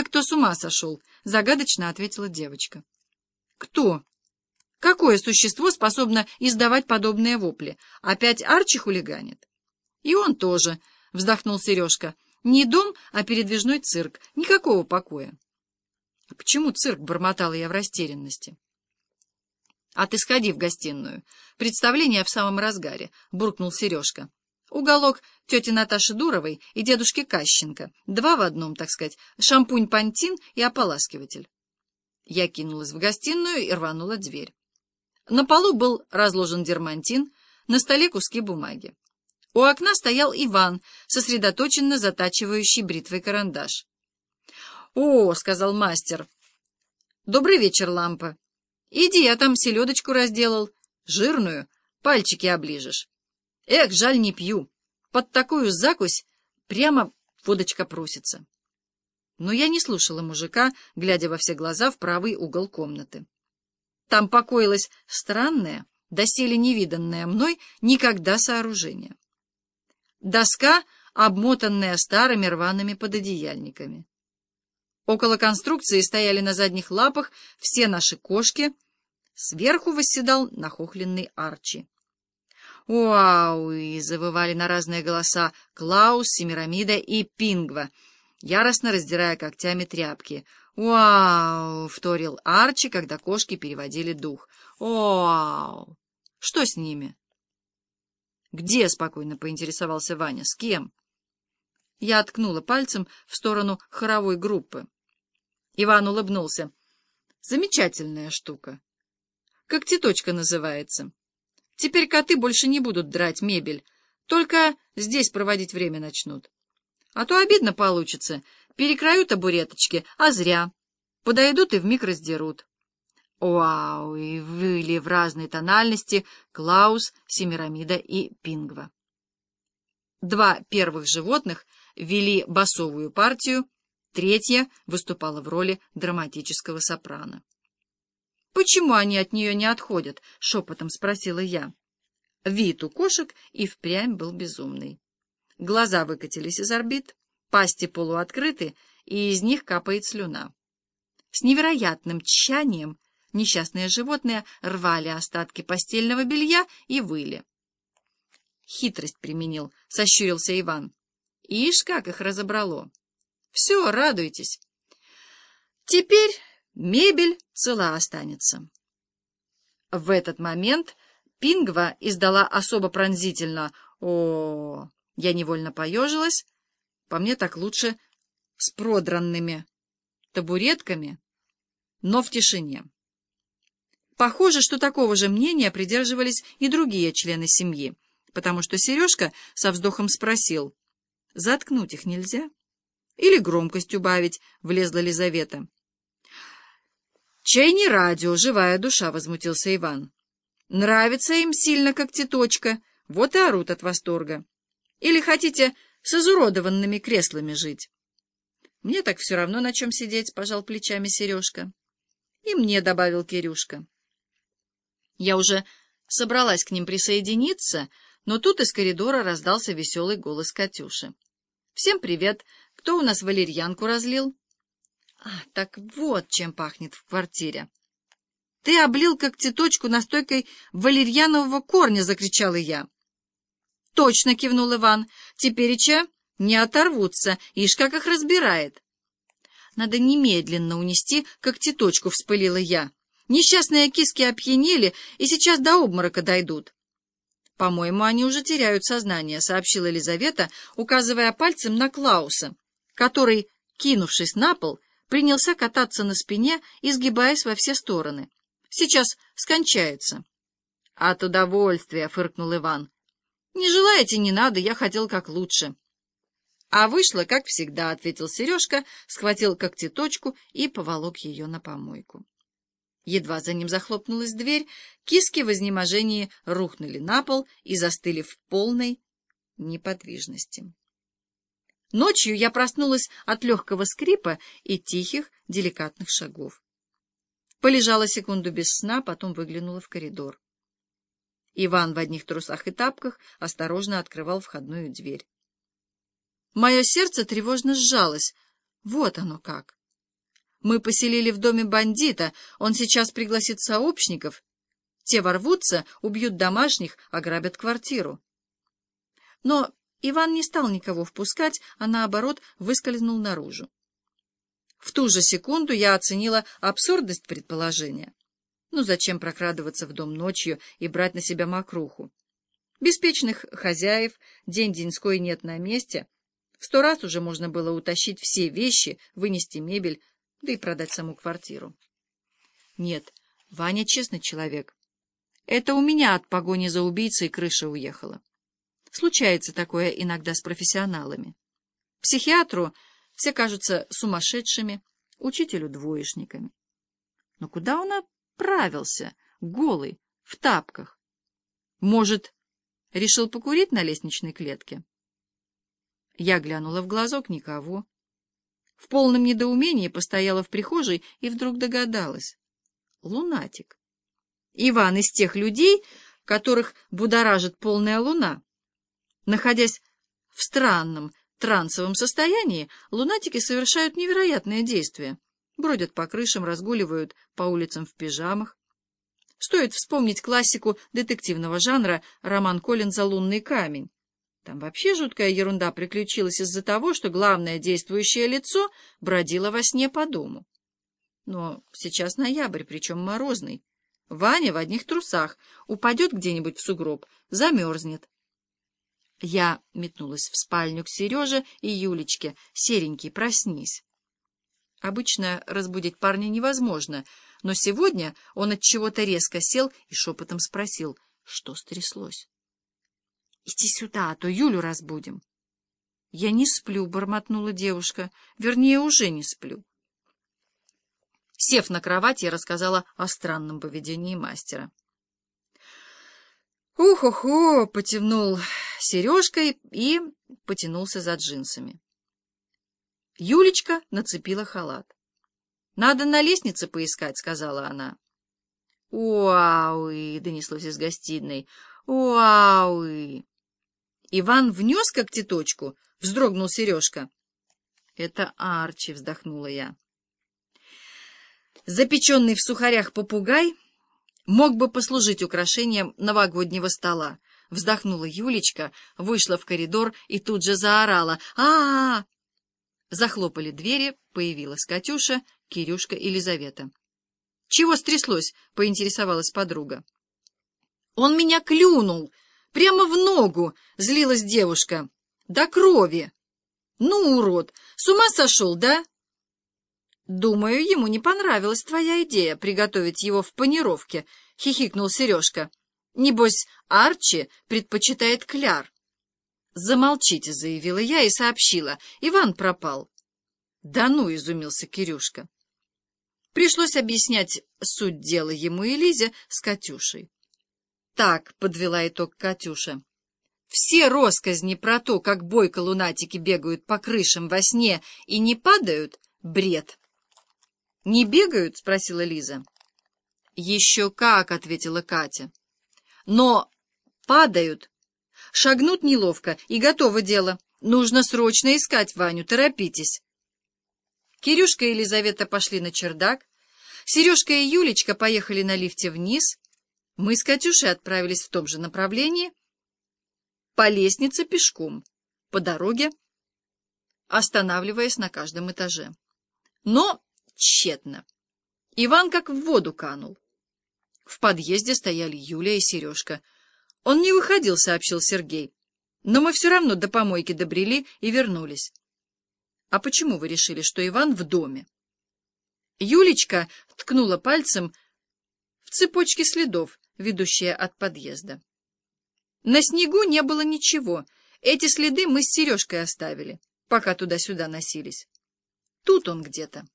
Кое-кто с ума сошел, — загадочно ответила девочка. Кто? Какое существо способно издавать подобные вопли? Опять Арчи хулиганит? И он тоже, — вздохнул Сережка. Не дом, а передвижной цирк. Никакого покоя. — Почему цирк? — бормотала я в растерянности. — А ты сходи в гостиную. Представление в самом разгаре, — буркнул Сережка. Уголок тети Наташи Дуровой и дедушки Кащенко. Два в одном, так сказать, шампунь-пантин и ополаскиватель. Я кинулась в гостиную и рванула дверь. На полу был разложен дермантин, на столе куски бумаги. У окна стоял Иван, сосредоточенно затачивающий бритвой карандаш. — О, — сказал мастер, — добрый вечер, лампа. Иди, я там селедочку разделал, жирную, пальчики оближешь. Эх, жаль, не пью. Под такую закусь прямо водочка просится. Но я не слушала мужика, глядя во все глаза в правый угол комнаты. Там покоилось странное, доселе невиданное мной никогда сооружение. Доска, обмотанная старыми рваными пододеяльниками. Около конструкции стояли на задних лапах все наши кошки, сверху восседал нахохленный Арчи. «Уау!» — и завывали на разные голоса Клаус, Семирамида и Пингва, яростно раздирая когтями тряпки. «Уау!» — вторил Арчи, когда кошки переводили дух. «Уау!» «Что с ними?» «Где?» — спокойно поинтересовался Ваня. «С кем?» Я откнула пальцем в сторону хоровой группы. Иван улыбнулся. «Замечательная штука. Как теточка называется». Теперь коты больше не будут драть мебель, только здесь проводить время начнут. А то обидно получится. Перекроют табуреточки, а зря. Подойдут и вмиг раздерут. Вау! И выли в разной тональности Клаус, Семирамида и Пингва. Два первых животных вели басовую партию, третья выступала в роли драматического сопрано. «Почему они от нее не отходят?» — шепотом спросила я. Вид у кошек и впрямь был безумный. Глаза выкатились из орбит, пасти полуоткрыты, и из них капает слюна. С невероятным тщанием несчастные животные рвали остатки постельного белья и выли. Хитрость применил, — сощурился Иван. Ишь, как их разобрало! Все, радуйтесь. Теперь мебель цела останется. В этот момент Пингва издала особо пронзительно о, Я невольно поежилась. По мне так лучше с продранными табуретками, но в тишине. Похоже, что такого же мнения придерживались и другие члены семьи, потому что Сережка со вздохом спросил, «Заткнуть их нельзя?» «Или громкость убавить?» — влезла Лизавета. «Чай не радио, живая душа», — возмутился Иван. «Нравится им сильно, как теточка, вот и орут от восторга. Или хотите с изуродованными креслами жить?» «Мне так все равно, на чем сидеть», — пожал плечами Сережка. «И мне», — добавил Кирюшка. Я уже собралась к ним присоединиться, но тут из коридора раздался веселый голос Катюши. «Всем привет! Кто у нас валерьянку разлил?» А, так вот чем пахнет в квартире. — Ты облил как цветочку настойкой валерьянового корня! — закричала я. — Точно! — кивнул Иван. — Тепереча не оторвутся, ишь как их разбирает. — Надо немедленно унести, как цветочку, — вспылила я. Несчастные киски опьянели и сейчас до обморока дойдут. — По-моему, они уже теряют сознание, — сообщила Елизавета, указывая пальцем на Клауса, который, кинувшись на пол, — принялся кататься на спине, изгибаясь во все стороны. Сейчас скончается. — От удовольствия, — фыркнул Иван. — Не желаете, не надо, я хотел как лучше. — А вышло, как всегда, — ответил Сережка, схватил когтеточку и поволок ее на помойку. Едва за ним захлопнулась дверь, киски в изнеможении рухнули на пол и застыли в полной неподвижности. Ночью я проснулась от легкого скрипа и тихих, деликатных шагов. Полежала секунду без сна, потом выглянула в коридор. Иван в одних трусах и тапках осторожно открывал входную дверь. Мое сердце тревожно сжалось. Вот оно как! Мы поселили в доме бандита, он сейчас пригласит сообщников. Те ворвутся, убьют домашних, ограбят квартиру. Но Иван не стал никого впускать, а наоборот выскользнул наружу. В ту же секунду я оценила абсурдность предположения. Ну зачем прокрадываться в дом ночью и брать на себя мокруху? Беспечных хозяев день-деньской нет на месте. В сто раз уже можно было утащить все вещи, вынести мебель, да и продать саму квартиру. Нет, Ваня честный человек. Это у меня от погони за убийцей крыша уехала. Случается такое иногда с профессионалами. Психиатру все кажутся сумасшедшими, учителю двоечниками. Но куда он отправился, голый, в тапках? Может, решил покурить на лестничной клетке? Я глянула в глазок — никого. В полном недоумении постояла в прихожей и вдруг догадалась. Лунатик. Иван из тех людей, которых будоражит полная луна. Находясь в странном трансовом состоянии, лунатики совершают невероятные действия. Бродят по крышам, разгуливают по улицам в пижамах. Стоит вспомнить классику детективного жанра роман Коллинза «Лунный камень». Там вообще жуткая ерунда приключилась из-за того, что главное действующее лицо бродило во сне по дому. Но сейчас ноябрь, причем морозный. Ваня в одних трусах упадет где-нибудь в сугроб, замерзнет. Я метнулась в спальню к Сереже и Юлечке. «Серенький, проснись!» Обычно разбудить парня невозможно, но сегодня он от чего-то резко сел и шепотом спросил, что стряслось. Иди сюда, а то Юлю разбудим. — Я не сплю, — бормотнула девушка. Вернее, уже не сплю. Сев на кровать, я рассказала о странном поведении мастера. «Ух-охо!» — потянул сережкой и потянулся за джинсами. Юлечка нацепила халат. «Надо на лестнице поискать», — сказала она. «Уауи!» — донеслось из гостиной. «Уауи!» Иван внес когтеточку, вздрогнул Сережка. Это Арчи, вздохнула я. Запеченный в сухарях попугай мог бы послужить украшением новогоднего стола. Вздохнула Юлечка, вышла в коридор и тут же заорала. а а, -а! Захлопали двери, появилась Катюша, Кирюшка и Лизавета. — Чего стряслось? — поинтересовалась подруга. — Он меня клюнул! Прямо в ногу злилась девушка. До крови. Ну, урод, с ума сошел, да? Думаю, ему не понравилась твоя идея приготовить его в панировке, хихикнул Сережка. Небось, Арчи предпочитает кляр. Замолчите, заявила я и сообщила. Иван пропал. Да ну, изумился Кирюшка. Пришлось объяснять суть дела ему и Лизе с Катюшей. Так, — подвела итог Катюша. Все росказни про то, как бойко-лунатики бегают по крышам во сне и не падают, — бред. — Не бегают? — спросила Лиза. — Еще как, — ответила Катя. — Но падают. Шагнут неловко, и готово дело. Нужно срочно искать Ваню, торопитесь. Кирюшка и Елизавета пошли на чердак. Сережка и Юлечка поехали на лифте вниз — мы с Катюшей отправились в том же направлении, по лестнице пешком, по дороге, останавливаясь на каждом этаже. Но тщетно. Иван как в воду канул. В подъезде стояли Юлия и Сережка. Он не выходил, сообщил Сергей. Но мы все равно до помойки добрели и вернулись. А почему вы решили, что Иван в доме? Юлечка ткнула пальцем в цепочке следов, ведущая от подъезда. На снегу не было ничего. Эти следы мы с Сережкой оставили, пока туда-сюда носились. Тут он где-то.